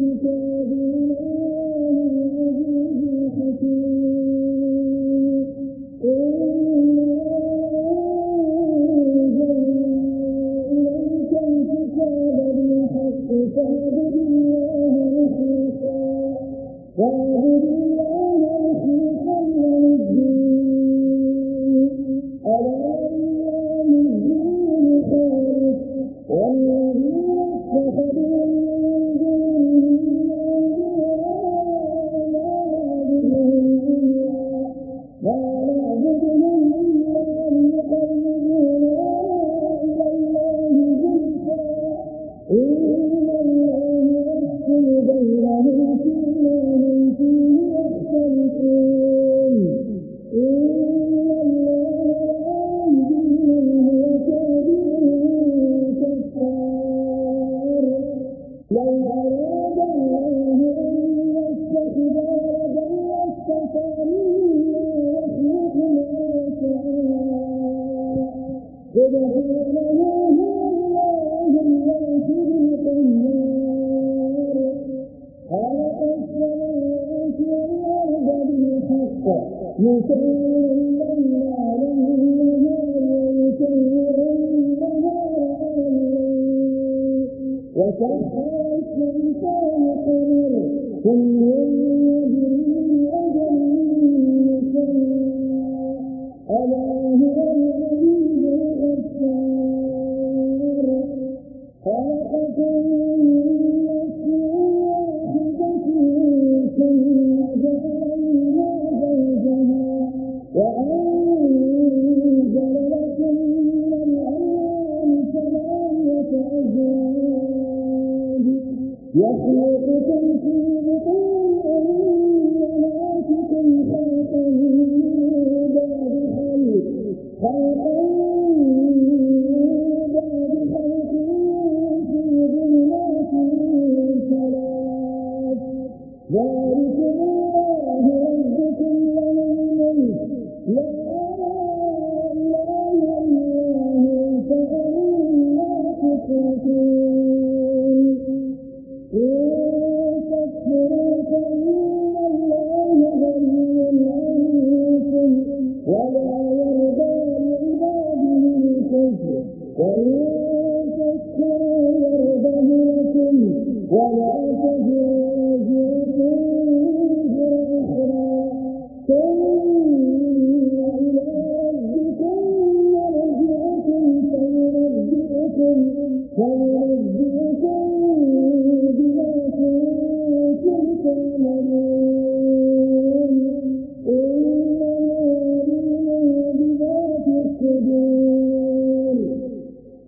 الكتاب قل إني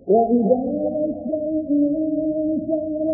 أمرت أن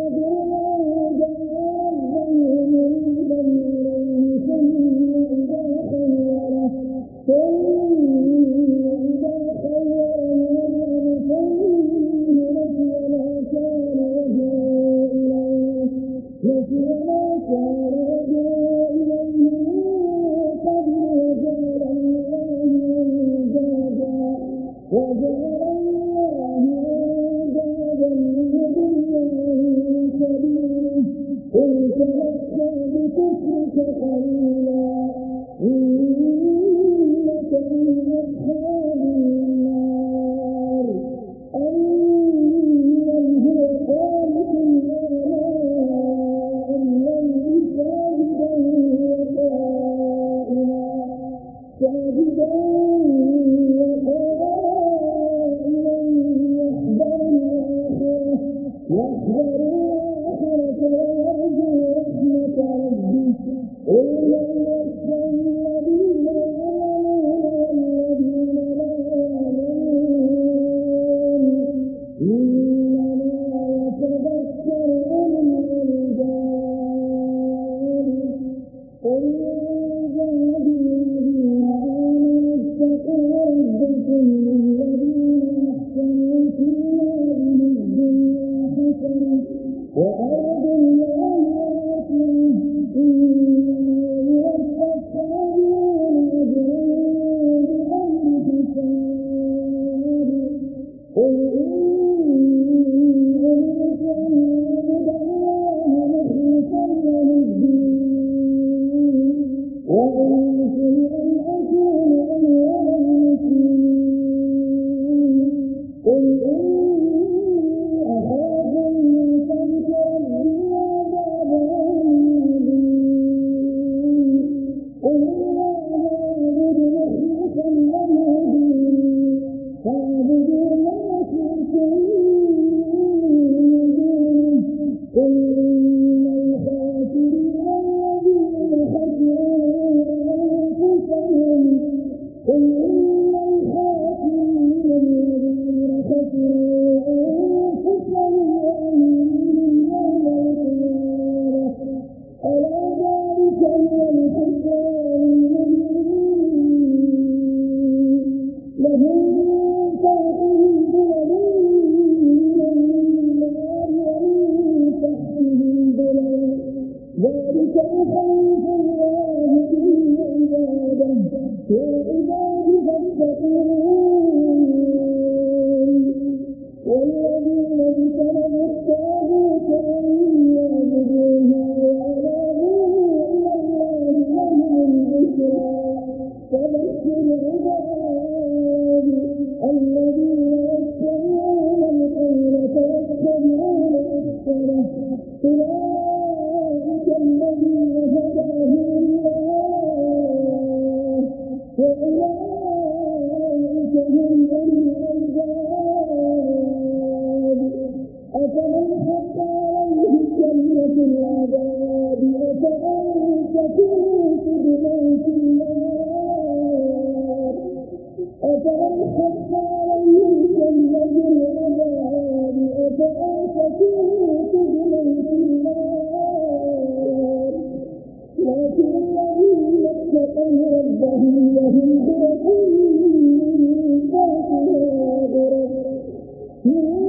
Mm-hmm.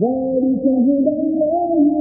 ذلك هدى الله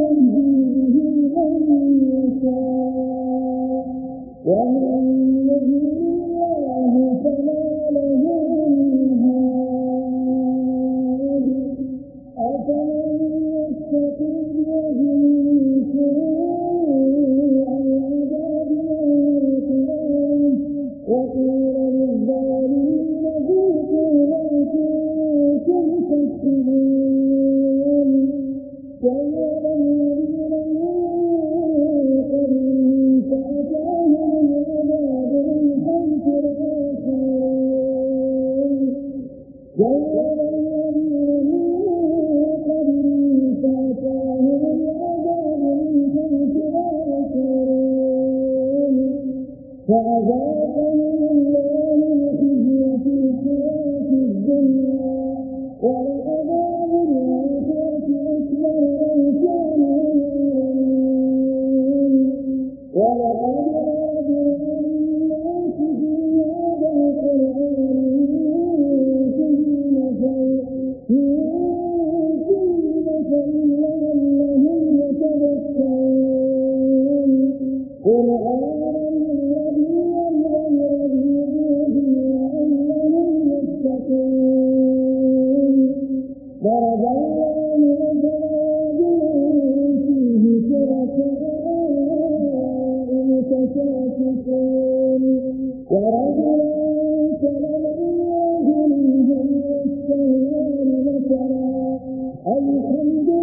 هذا الحمد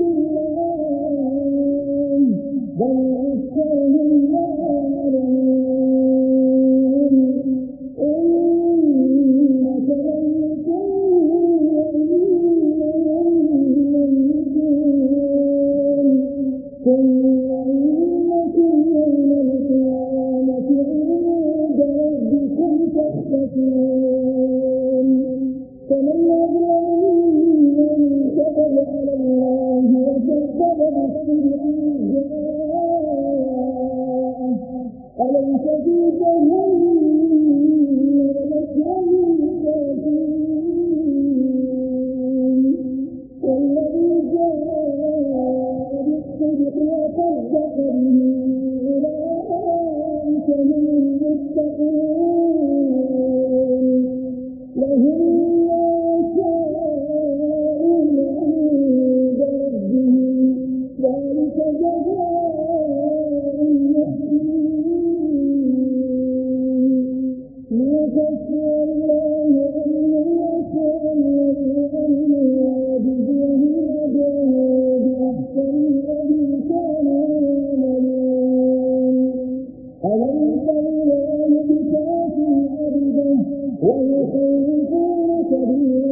سبيلا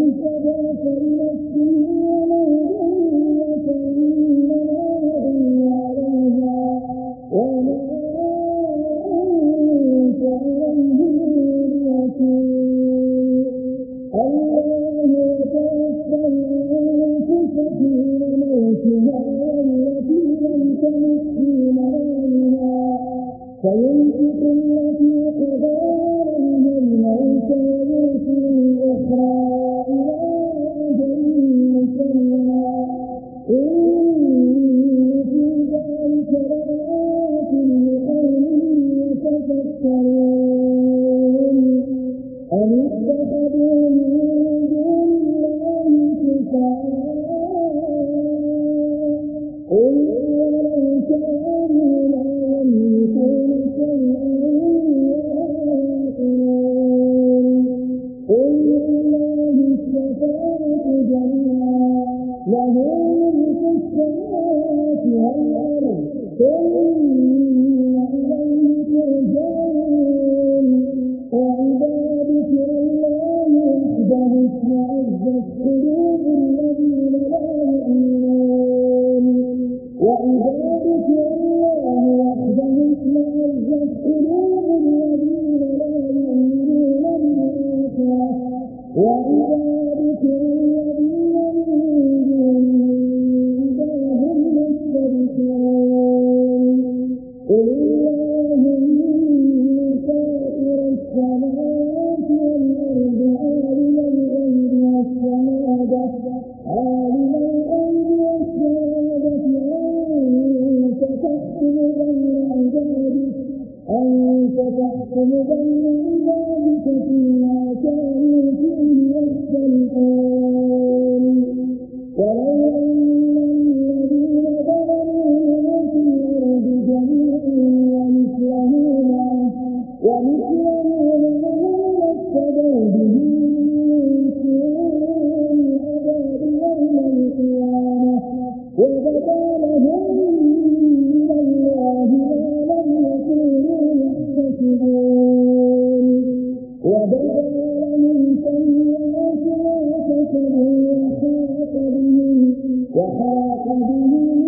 Allah'ın sabahı sallallahu aleyhi ve sellem. Ele وحاق به وحاق به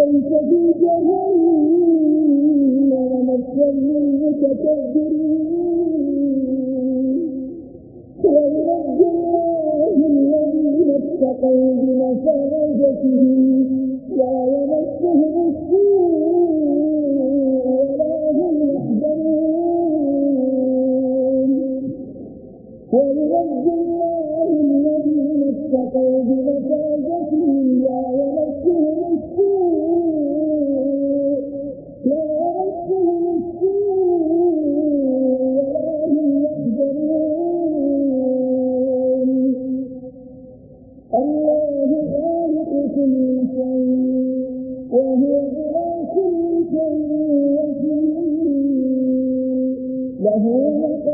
وليس في جهنم مثل للمتكبرين ويرد الله الذين اتقوا بمفازتهم لا يمسهم السوء Da rua,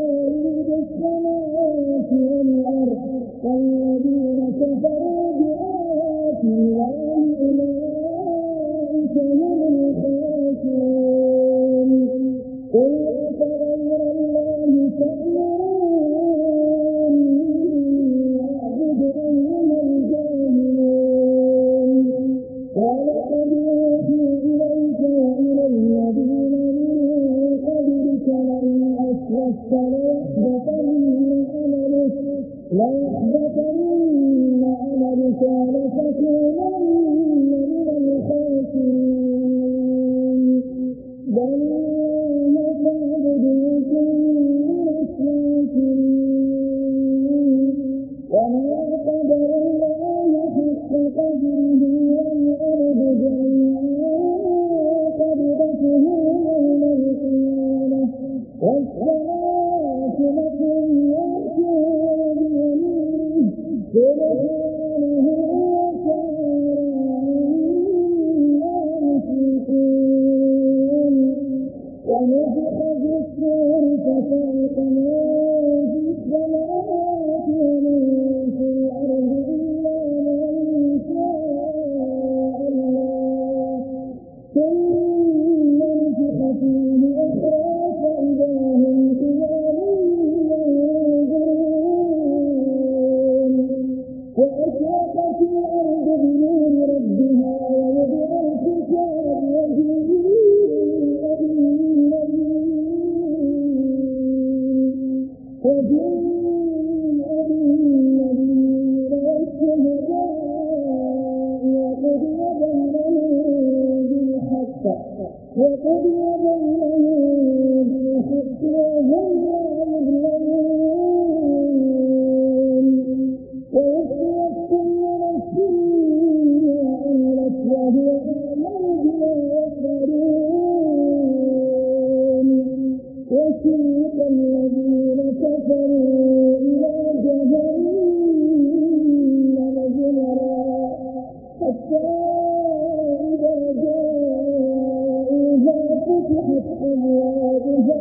Guru إذا جاءوها فتحت أبوابها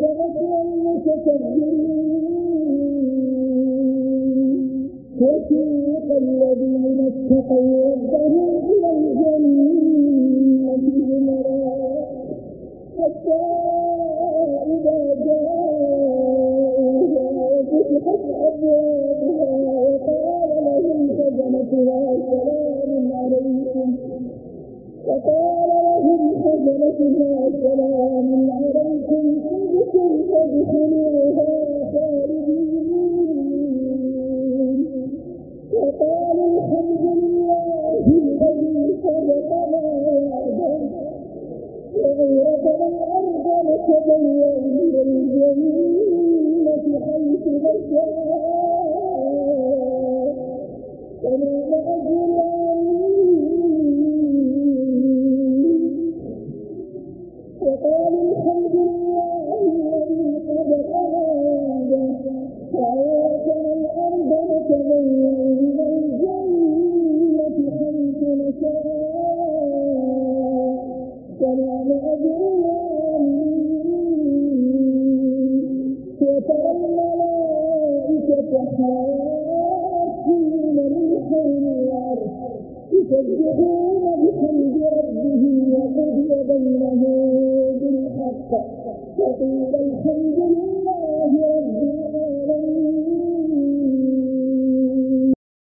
فأتى المتكبرين فسيق الذين اتقوا ربهم إلى الجنة حتى فجعلتها سلام عليكم حبكم فادخلوها خالدين وقالوا الحمد لله الذي صدقنا وعده وأورثنا الأرض نتبين من الجنة حيث نشاء وما